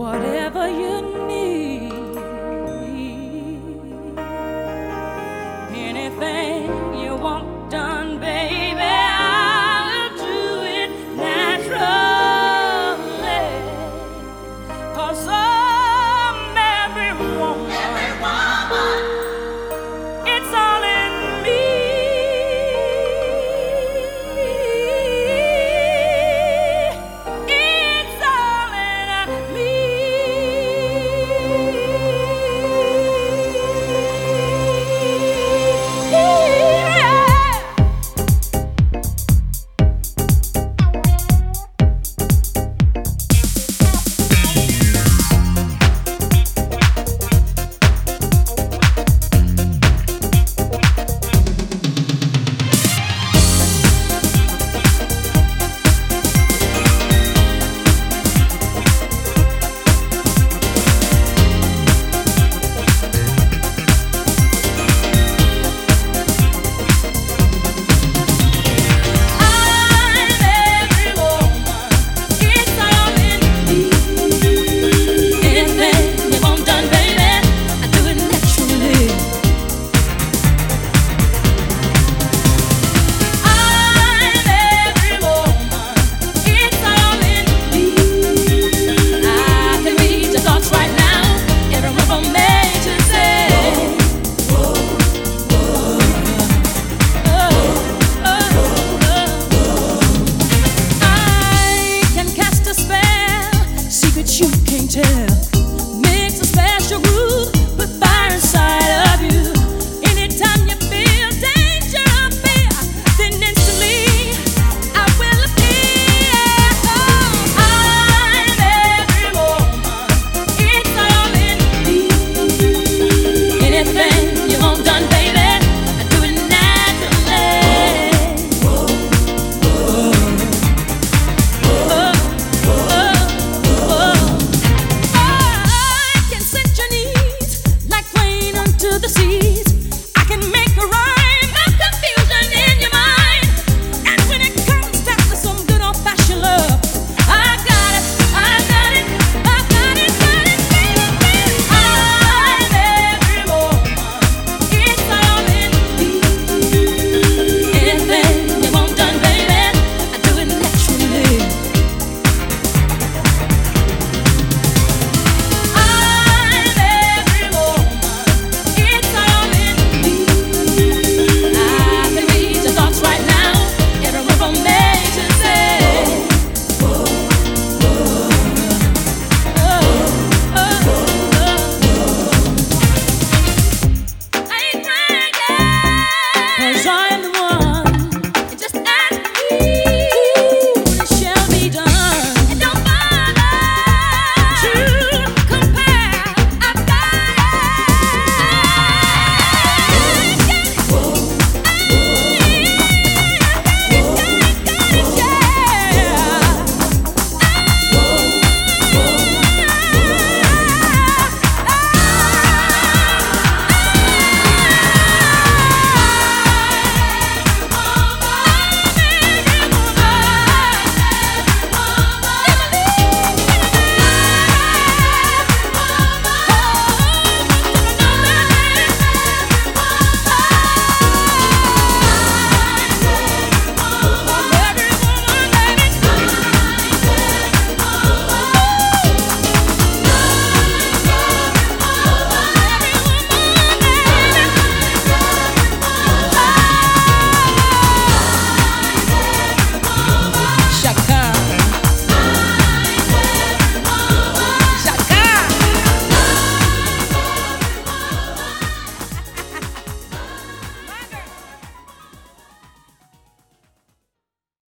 whatever you need, anything you want done. Can't tell. Makes a special groove, but fire inside.